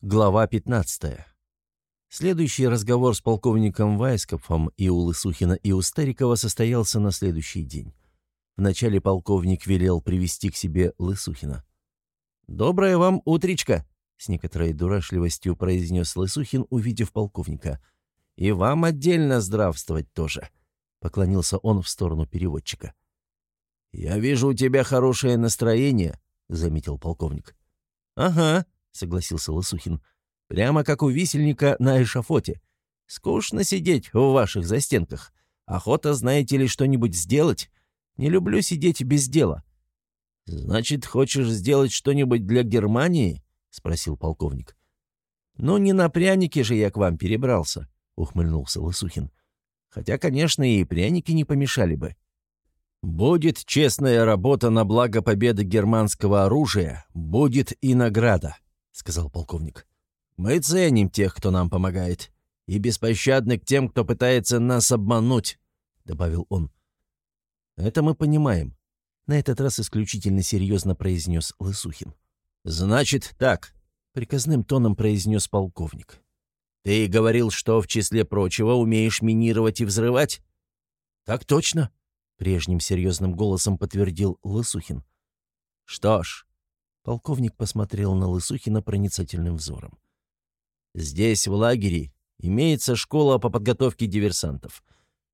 Глава 15. Следующий разговор с полковником Вайскопфом и у Лысухина, и у Старикова состоялся на следующий день. Вначале полковник велел привести к себе Лысухина. «Доброе вам утречко!» — с некоторой дурашливостью произнес Лысухин, увидев полковника. «И вам отдельно здравствовать тоже!» — поклонился он в сторону переводчика. «Я вижу, у тебя хорошее настроение», — заметил полковник. «Ага», — согласился Лосухин. «Прямо как у висельника на эшафоте. Скучно сидеть в ваших застенках. Охота, знаете ли, что-нибудь сделать. Не люблю сидеть без дела». «Значит, хочешь сделать что-нибудь для Германии?» — спросил полковник. «Ну, не на пряники же я к вам перебрался», — ухмыльнулся Лосухин. «Хотя, конечно, и пряники не помешали бы». «Будет честная работа на благо победы германского оружия, будет и награда», сказал полковник. «Мы ценим тех, кто нам помогает, и беспощадны к тем, кто пытается нас обмануть», — добавил он. «Это мы понимаем», — на этот раз исключительно серьезно произнес Лысухин. «Значит так», — приказным тоном произнес полковник. «Ты говорил, что в числе прочего умеешь минировать и взрывать?» «Так точно», — прежним серьезным голосом подтвердил Лысухин. «Что ж, Полковник посмотрел на Лысухина проницательным взором. «Здесь, в лагере, имеется школа по подготовке диверсантов,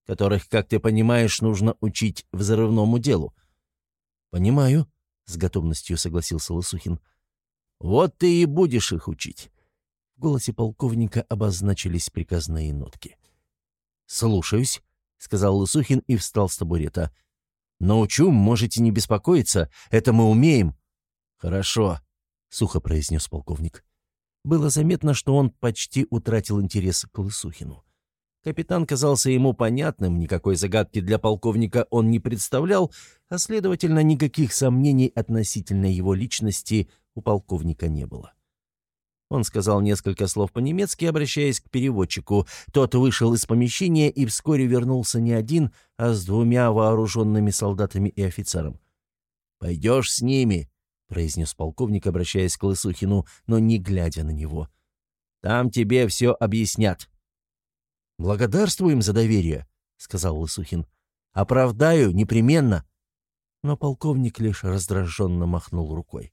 которых, как ты понимаешь, нужно учить взрывному делу». «Понимаю», — с готовностью согласился Лысухин. «Вот ты и будешь их учить». В голосе полковника обозначились приказные нотки. «Слушаюсь», — сказал Лысухин и встал с табурета. «Научу, можете не беспокоиться, это мы умеем». «Хорошо», — сухо произнес полковник. Было заметно, что он почти утратил интерес к Лысухину. Капитан казался ему понятным, никакой загадки для полковника он не представлял, а, следовательно, никаких сомнений относительно его личности у полковника не было. Он сказал несколько слов по-немецки, обращаясь к переводчику. Тот вышел из помещения и вскоре вернулся не один, а с двумя вооруженными солдатами и офицером. «Пойдешь с ними», — произнес полковник, обращаясь к Лысухину, но не глядя на него. «Там тебе все объяснят». «Благодарствуем за доверие», — сказал Лысухин. «Оправдаю непременно». Но полковник лишь раздраженно махнул рукой.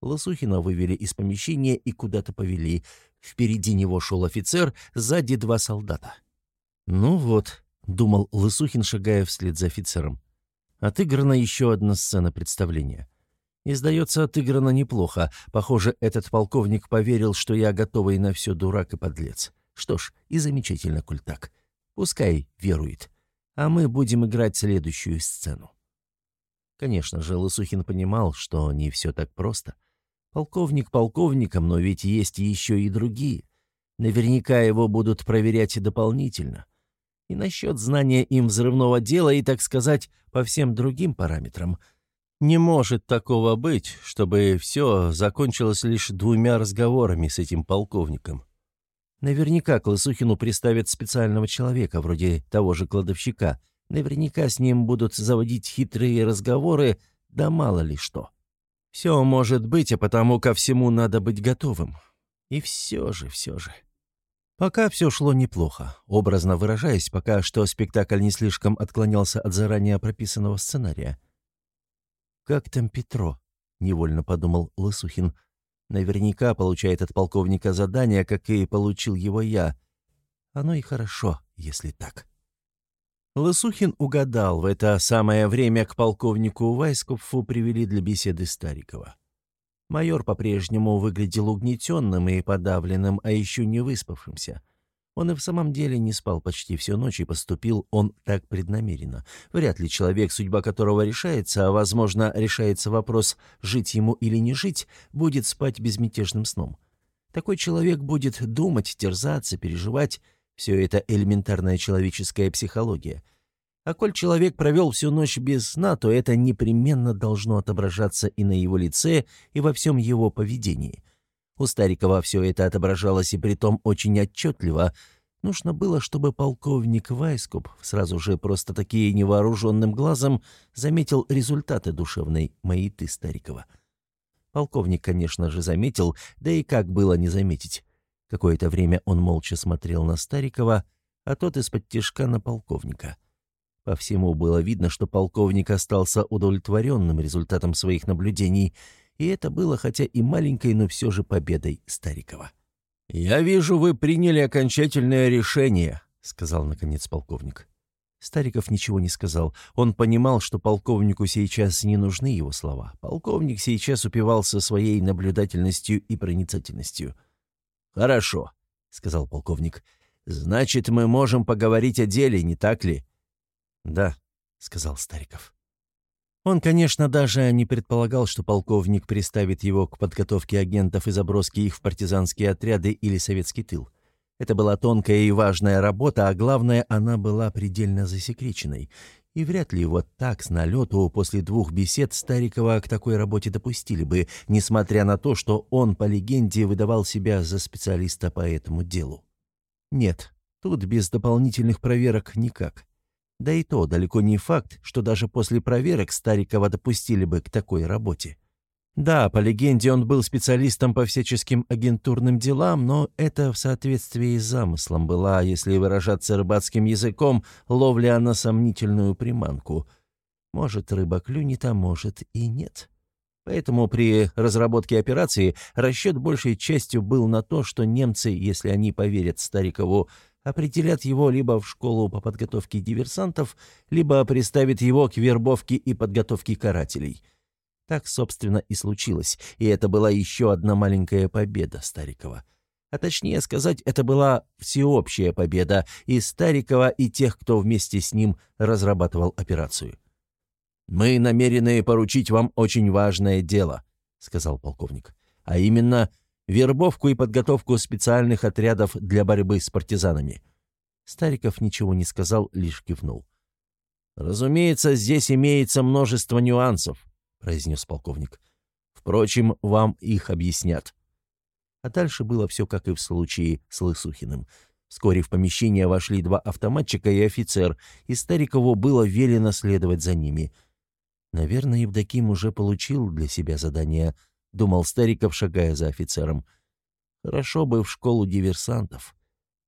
Лысухина вывели из помещения и куда-то повели. Впереди него шел офицер, сзади два солдата. «Ну вот», — думал Лысухин, шагая вслед за офицером. Отыграна еще одна сцена представления. И, сдается, отыграно неплохо. Похоже, этот полковник поверил, что я готовый на все дурак и подлец. Что ж, и замечательно, коль так. Пускай верует. А мы будем играть следующую сцену. Конечно же, Лысухин понимал, что не все так просто. Полковник полковником, но ведь есть еще и другие. Наверняка его будут проверять и дополнительно. И насчет знания им взрывного дела, и, так сказать, по всем другим параметрам – не может такого быть, чтобы все закончилось лишь двумя разговорами с этим полковником. Наверняка к Лысухину приставят специального человека, вроде того же кладовщика. Наверняка с ним будут заводить хитрые разговоры, да мало ли что. Все может быть, а потому ко всему надо быть готовым. И все же, все же. Пока все шло неплохо, образно выражаясь, пока что спектакль не слишком отклонялся от заранее прописанного сценария. «Как там Петро?» — невольно подумал Лысухин. «Наверняка получает от полковника задание, как и получил его я. Оно и хорошо, если так». Лысухин угадал, в это самое время к полковнику Вайскову привели для беседы Старикова. Майор по-прежнему выглядел угнетенным и подавленным, а еще не выспавшимся. Он и в самом деле не спал почти всю ночь и поступил он так преднамеренно. Вряд ли человек, судьба которого решается, а, возможно, решается вопрос, жить ему или не жить, будет спать безмятежным сном. Такой человек будет думать, терзаться, переживать. Все это элементарная человеческая психология. А коль человек провел всю ночь без сна, то это непременно должно отображаться и на его лице, и во всем его поведении – у Старикова все это отображалось и притом очень отчетливо. Нужно было, чтобы полковник Вайскоп сразу же просто такие невооруженным глазом заметил результаты душевной маяты Старикова. Полковник, конечно же, заметил, да и как было не заметить. Какое-то время он молча смотрел на Старикова, а тот из-под тишка на полковника. По всему было видно, что полковник остался удовлетворенным результатом своих наблюдений, и это было хотя и маленькой, но все же победой Старикова. «Я вижу, вы приняли окончательное решение», — сказал, наконец, полковник. Стариков ничего не сказал. Он понимал, что полковнику сейчас не нужны его слова. Полковник сейчас упивался своей наблюдательностью и проницательностью. «Хорошо», — сказал полковник. «Значит, мы можем поговорить о деле, не так ли?» «Да», — сказал Стариков. Он, конечно, даже не предполагал, что полковник приставит его к подготовке агентов и заброске их в партизанские отряды или советский тыл. Это была тонкая и важная работа, а главное, она была предельно засекреченной. И вряд ли вот так, с налету, после двух бесед Старикова к такой работе допустили бы, несмотря на то, что он, по легенде, выдавал себя за специалиста по этому делу. Нет, тут без дополнительных проверок никак. Да и то далеко не факт, что даже после проверок Старикова допустили бы к такой работе. Да, по легенде, он был специалистом по всяческим агентурным делам, но это в соответствии с замыслом была, если выражаться рыбацким языком, ловля на сомнительную приманку. Может, рыба клюнет, а может и нет. Поэтому при разработке операции расчет большей частью был на то, что немцы, если они поверят Старикову, определят его либо в школу по подготовке диверсантов, либо приставят его к вербовке и подготовке карателей — так, собственно, и случилось, и это была еще одна маленькая победа Старикова. А точнее сказать, это была всеобщая победа и Старикова, и тех, кто вместе с ним разрабатывал операцию. «Мы намерены поручить вам очень важное дело», — сказал полковник, «а именно вербовку и подготовку специальных отрядов для борьбы с партизанами». Стариков ничего не сказал, лишь кивнул. «Разумеется, здесь имеется множество нюансов произнес полковник. «Впрочем, вам их объяснят». А дальше было все как и в случае с Лысухиным. Вскоре в помещение вошли два автоматчика и офицер, и Старикову было велено следовать за ними. «Наверное, Евдоким уже получил для себя задание», — думал Стариков, шагая за офицером. «Хорошо бы в школу диверсантов.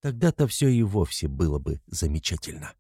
Тогда-то все и вовсе было бы замечательно».